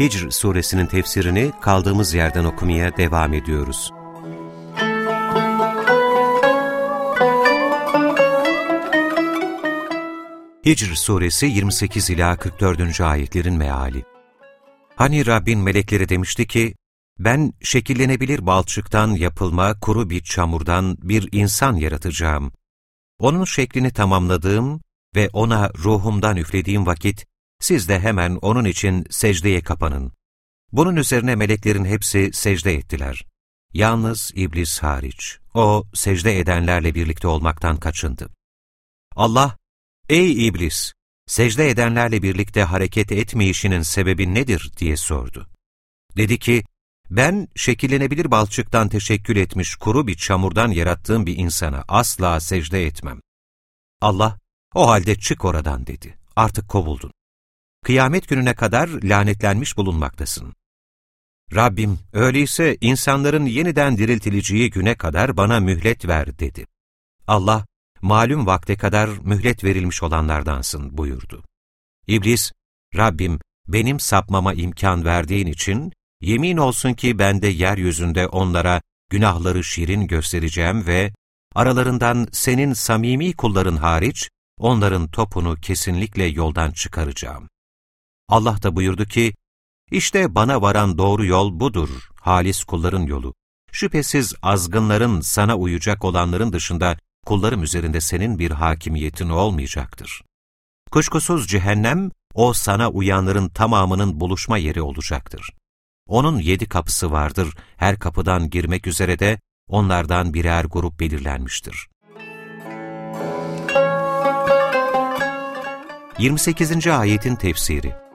Hicr suresinin tefsirini kaldığımız yerden okumaya devam ediyoruz. Hicr suresi 28 ila 44. ayetlerin meali. Hani Rabbin melekleri demişti ki, ben şekillenebilir balçıktan yapılma kuru bir çamurdan bir insan yaratacağım. Onun şeklini tamamladığım ve ona ruhumdan üflediğim vakit, siz de hemen onun için secdeye kapanın. Bunun üzerine meleklerin hepsi secde ettiler. Yalnız iblis hariç. O, secde edenlerle birlikte olmaktan kaçındı. Allah, ''Ey iblis, secde edenlerle birlikte hareket etmeyişinin sebebi nedir?'' diye sordu. Dedi ki, ben şekillenebilir balçıktan teşekkül etmiş kuru bir çamurdan yarattığım bir insana asla secde etmem. Allah, o halde çık oradan dedi. Artık kovuldun. Kıyamet gününe kadar lanetlenmiş bulunmaktasın. Rabbim, öyleyse insanların yeniden diriltileceği güne kadar bana mühlet ver dedi. Allah, malum vakte kadar mühlet verilmiş olanlardansın buyurdu. İblis, Rabbim benim sapmama imkan verdiğin için yemin olsun ki ben de yeryüzünde onlara günahları şirin göstereceğim ve aralarından senin samimi kulların hariç onların topunu kesinlikle yoldan çıkaracağım. Allah da buyurdu ki, işte bana varan doğru yol budur, halis kulların yolu. Şüphesiz azgınların, sana uyacak olanların dışında kullarım üzerinde senin bir hakimiyetin olmayacaktır. Kuşkusuz cehennem, o sana uyanların tamamının buluşma yeri olacaktır. Onun yedi kapısı vardır, her kapıdan girmek üzere de onlardan birer grup belirlenmiştir. 28. ayetin tefsiri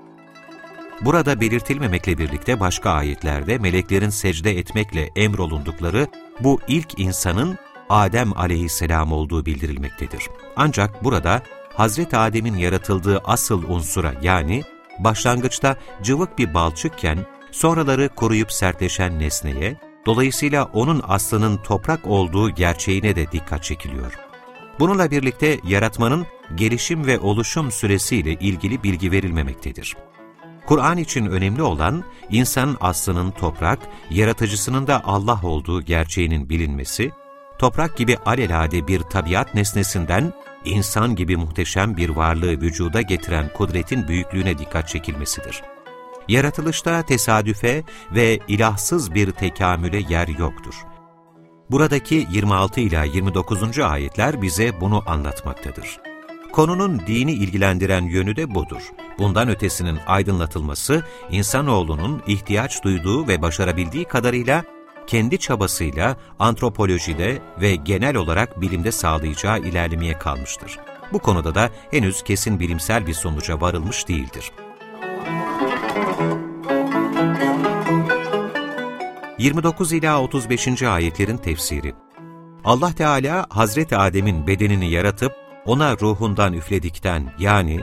Burada belirtilmemekle birlikte başka ayetlerde meleklerin secde etmekle emrolundukları bu ilk insanın Adem aleyhisselam olduğu bildirilmektedir. Ancak burada Hazreti Adem'in yaratıldığı asıl unsura yani başlangıçta cıvık bir balçıkken sonraları koruyup sertleşen nesneye, dolayısıyla onun aslının toprak olduğu gerçeğine de dikkat çekiliyor. Bununla birlikte yaratmanın gelişim ve oluşum süresiyle ilgili bilgi verilmemektedir. Kur'an için önemli olan, insan aslının toprak, yaratıcısının da Allah olduğu gerçeğinin bilinmesi, toprak gibi alelade bir tabiat nesnesinden, insan gibi muhteşem bir varlığı vücuda getiren kudretin büyüklüğüne dikkat çekilmesidir. Yaratılışta tesadüfe ve ilahsız bir tekamüle yer yoktur. Buradaki 26 ila 29. ayetler bize bunu anlatmaktadır. Konunun dini ilgilendiren yönü de budur. Bundan ötesinin aydınlatılması, insanoğlunun ihtiyaç duyduğu ve başarabildiği kadarıyla kendi çabasıyla antropolojide ve genel olarak bilimde sağlayacağı ilerlemeye kalmıştır. Bu konuda da henüz kesin bilimsel bir sonuca varılmış değildir. 29 ila 35. ayetlerin tefsiri Allah Teala Hazreti Adem'in bedenini yaratıp ona ruhundan üfledikten yani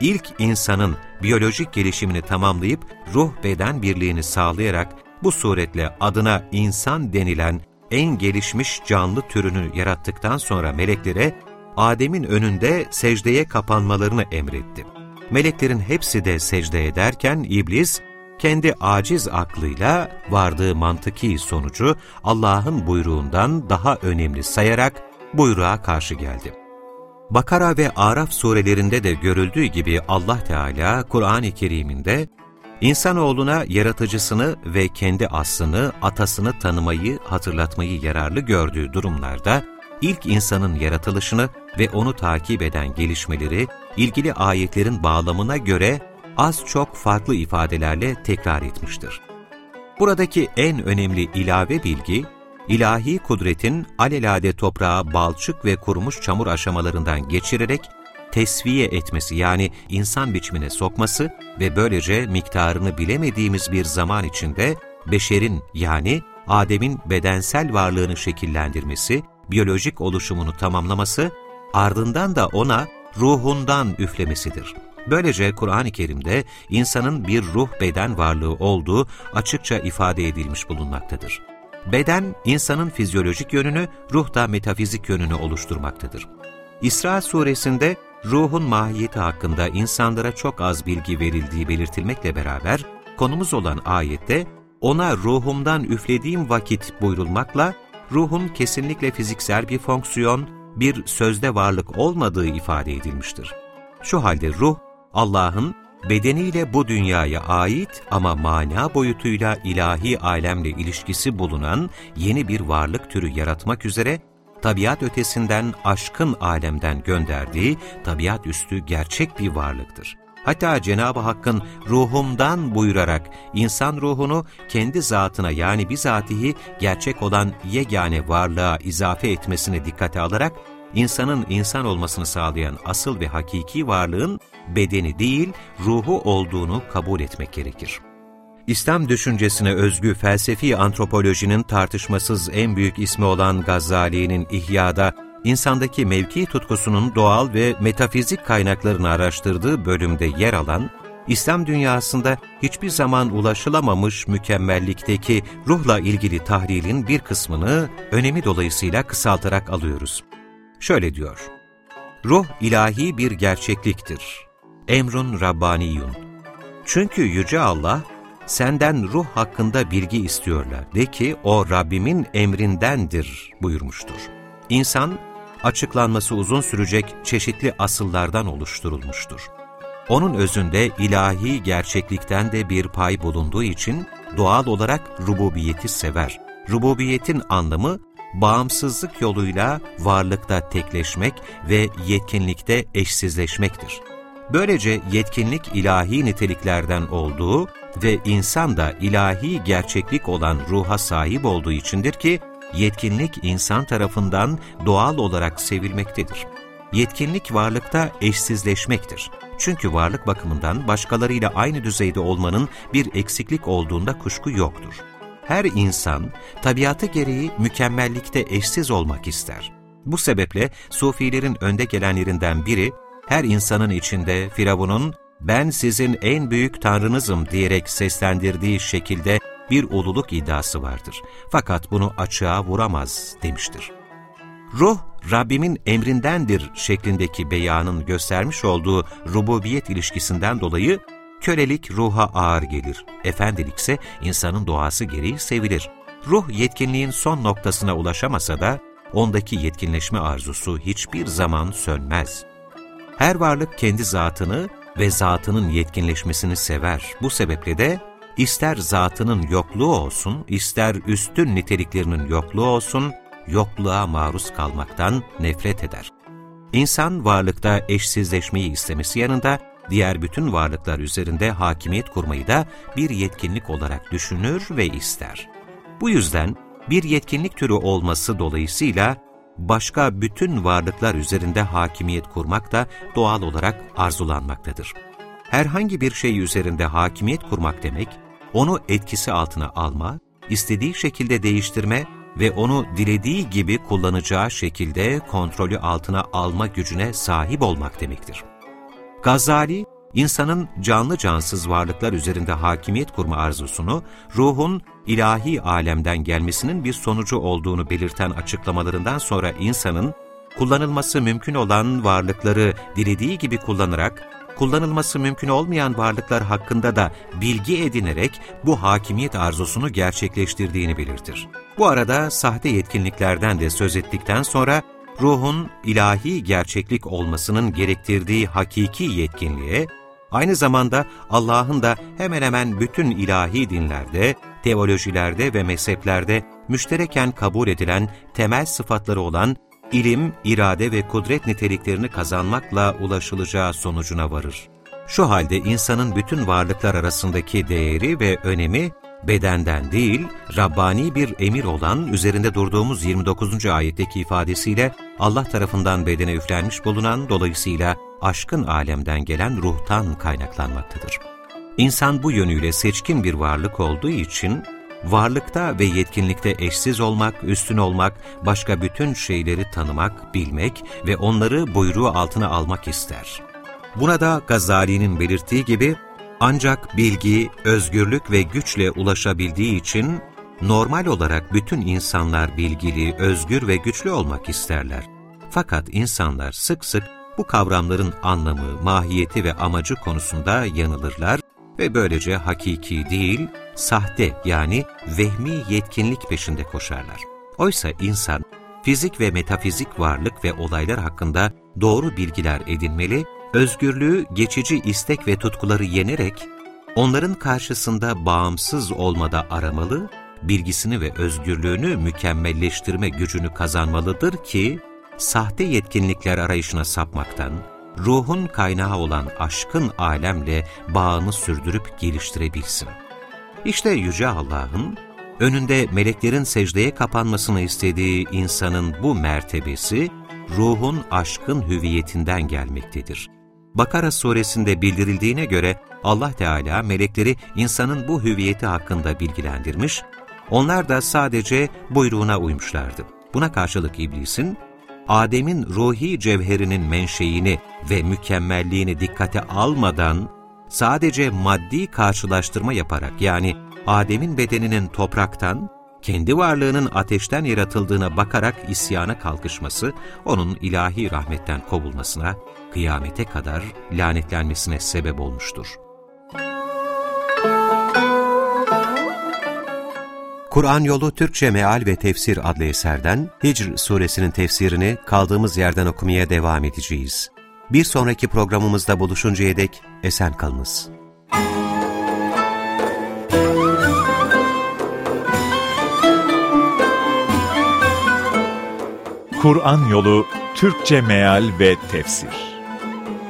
ilk insanın biyolojik gelişimini tamamlayıp ruh beden birliğini sağlayarak bu suretle adına insan denilen en gelişmiş canlı türünü yarattıktan sonra meleklere Adem'in önünde secdeye kapanmalarını emretti. Meleklerin hepsi de secde ederken iblis kendi aciz aklıyla vardığı mantıki sonucu Allah'ın buyruğundan daha önemli sayarak buyruğa karşı geldi. Bakara ve Araf surelerinde de görüldüğü gibi Allah Teala Kur'an-ı Kerim'inde insanoğluna yaratıcısını ve kendi aslını, atasını tanımayı, hatırlatmayı yararlı gördüğü durumlarda ilk insanın yaratılışını ve onu takip eden gelişmeleri ilgili ayetlerin bağlamına göre az çok farklı ifadelerle tekrar etmiştir. Buradaki en önemli ilave bilgi, ilahi kudretin alelade toprağa balçık ve kurumuş çamur aşamalarından geçirerek tesviye etmesi yani insan biçimine sokması ve böylece miktarını bilemediğimiz bir zaman içinde beşerin yani Adem'in bedensel varlığını şekillendirmesi, biyolojik oluşumunu tamamlaması, ardından da ona ruhundan üflemesidir. Böylece Kur'an-ı Kerim'de insanın bir ruh beden varlığı olduğu açıkça ifade edilmiş bulunmaktadır. Beden, insanın fizyolojik yönünü, ruh da metafizik yönünü oluşturmaktadır. İsra suresinde ruhun mahiyeti hakkında insanlara çok az bilgi verildiği belirtilmekle beraber, konumuz olan ayette, ona ruhumdan üflediğim vakit buyrulmakla, ruhun kesinlikle fiziksel bir fonksiyon, bir sözde varlık olmadığı ifade edilmiştir. Şu halde ruh, Allah'ın bedeniyle bu dünyaya ait ama mana boyutuyla ilahi alemle ilişkisi bulunan yeni bir varlık türü yaratmak üzere tabiat ötesinden aşkın alemden gönderdiği tabiat üstü gerçek bir varlıktır. Hatta Cenab-ı Hakk'ın ruhumdan buyurarak insan ruhunu kendi zatına yani bizatihi gerçek olan yegane varlığa izafe etmesine dikkate alarak insanın insan olmasını sağlayan asıl ve hakiki varlığın bedeni değil, ruhu olduğunu kabul etmek gerekir. İslam düşüncesine özgü felsefi antropolojinin tartışmasız en büyük ismi olan Gazali'nin İhya'da, insandaki mevki tutkusunun doğal ve metafizik kaynaklarını araştırdığı bölümde yer alan, İslam dünyasında hiçbir zaman ulaşılamamış mükemmellikteki ruhla ilgili tahlilin bir kısmını önemi dolayısıyla kısaltarak alıyoruz. Şöyle diyor, Ruh ilahi bir gerçekliktir. Emrun Rabbaniyun. Çünkü Yüce Allah, senden ruh hakkında bilgi istiyorlar. De ki o Rabbimin emrindendir buyurmuştur. İnsan, açıklanması uzun sürecek çeşitli asıllardan oluşturulmuştur. Onun özünde ilahi gerçeklikten de bir pay bulunduğu için doğal olarak rububiyeti sever. Rububiyetin anlamı bağımsızlık yoluyla varlıkta tekleşmek ve yetkinlikte eşsizleşmektir. Böylece yetkinlik ilahi niteliklerden olduğu ve insan da ilahi gerçeklik olan ruha sahip olduğu içindir ki, yetkinlik insan tarafından doğal olarak sevilmektedir. Yetkinlik varlıkta eşsizleşmektir. Çünkü varlık bakımından başkalarıyla aynı düzeyde olmanın bir eksiklik olduğunda kuşku yoktur. Her insan tabiatı gereği mükemmellikte eşsiz olmak ister. Bu sebeple Sufilerin önde gelenlerinden biri, her insanın içinde Firavun'un ben sizin en büyük tanrınızım diyerek seslendirdiği şekilde bir ululuk iddiası vardır. Fakat bunu açığa vuramaz demiştir. Ruh, Rabbimin emrindendir şeklindeki beyanın göstermiş olduğu rububiyet ilişkisinden dolayı kölelik ruha ağır gelir. Efendilikse insanın doğası gereği sevilir. Ruh yetkinliğin son noktasına ulaşamasa da ondaki yetkinleşme arzusu hiçbir zaman sönmez. Her varlık kendi zatını ve zatının yetkinleşmesini sever. Bu sebeple de ister zatının yokluğu olsun, ister üstün niteliklerinin yokluğu olsun, yokluğa maruz kalmaktan nefret eder. İnsan varlıkta eşsizleşmeyi istemesi yanında, diğer bütün varlıklar üzerinde hakimiyet kurmayı da bir yetkinlik olarak düşünür ve ister. Bu yüzden bir yetkinlik türü olması dolayısıyla başka bütün varlıklar üzerinde hakimiyet kurmak da doğal olarak arzulanmaktadır. Herhangi bir şey üzerinde hakimiyet kurmak demek, onu etkisi altına alma, istediği şekilde değiştirme ve onu dilediği gibi kullanacağı şekilde kontrolü altına alma gücüne sahip olmak demektir. Gazali, insanın canlı cansız varlıklar üzerinde hakimiyet kurma arzusunu, ruhun ilahi alemden gelmesinin bir sonucu olduğunu belirten açıklamalarından sonra insanın, kullanılması mümkün olan varlıkları dilediği gibi kullanarak, kullanılması mümkün olmayan varlıklar hakkında da bilgi edinerek bu hakimiyet arzusunu gerçekleştirdiğini belirtir. Bu arada sahte yetkinliklerden de söz ettikten sonra, ruhun ilahi gerçeklik olmasının gerektirdiği hakiki yetkinliğe, aynı zamanda Allah'ın da hemen hemen bütün ilahi dinlerde, teolojilerde ve mezheplerde müştereken kabul edilen temel sıfatları olan ilim, irade ve kudret niteliklerini kazanmakla ulaşılacağı sonucuna varır. Şu halde insanın bütün varlıklar arasındaki değeri ve önemi bedenden değil, Rabbani bir emir olan üzerinde durduğumuz 29. ayetteki ifadesiyle Allah tarafından bedene üflenmiş bulunan dolayısıyla aşkın alemden gelen ruhtan kaynaklanmaktadır. İnsan bu yönüyle seçkin bir varlık olduğu için varlıkta ve yetkinlikte eşsiz olmak, üstün olmak, başka bütün şeyleri tanımak, bilmek ve onları buyruğu altına almak ister. Buna da Gazali'nin belirttiği gibi ancak bilgi, özgürlük ve güçle ulaşabildiği için normal olarak bütün insanlar bilgili, özgür ve güçlü olmak isterler. Fakat insanlar sık sık bu kavramların anlamı, mahiyeti ve amacı konusunda yanılırlar ve böylece hakiki değil, sahte yani vehmi yetkinlik peşinde koşarlar. Oysa insan, fizik ve metafizik varlık ve olaylar hakkında doğru bilgiler edinmeli, özgürlüğü geçici istek ve tutkuları yenerek, onların karşısında bağımsız olmada aramalı, bilgisini ve özgürlüğünü mükemmelleştirme gücünü kazanmalıdır ki, sahte yetkinlikler arayışına sapmaktan, ruhun kaynağı olan aşkın alemle bağını sürdürüp geliştirebilsin. İşte Yüce Allah'ın, önünde meleklerin secdeye kapanmasını istediği insanın bu mertebesi, ruhun aşkın hüviyetinden gelmektedir. Bakara suresinde bildirildiğine göre Allah Teala melekleri insanın bu hüviyeti hakkında bilgilendirmiş, onlar da sadece buyruğuna uymuşlardı. Buna karşılık iblisin, Adem'in ruhi cevherinin menşeini ve mükemmelliğini dikkate almadan sadece maddi karşılaştırma yaparak yani Adem'in bedeninin topraktan, kendi varlığının ateşten yaratıldığına bakarak isyana kalkışması, onun ilahi rahmetten kovulmasına, kıyamete kadar lanetlenmesine sebep olmuştur. Kur'an Yolu Türkçe Meal ve Tefsir adlı eserden Hicr suresinin tefsirini kaldığımız yerden okumaya devam edeceğiz. Bir sonraki programımızda buluşuncaya dek esen kalınız. Kur'an Yolu Türkçe Meal ve Tefsir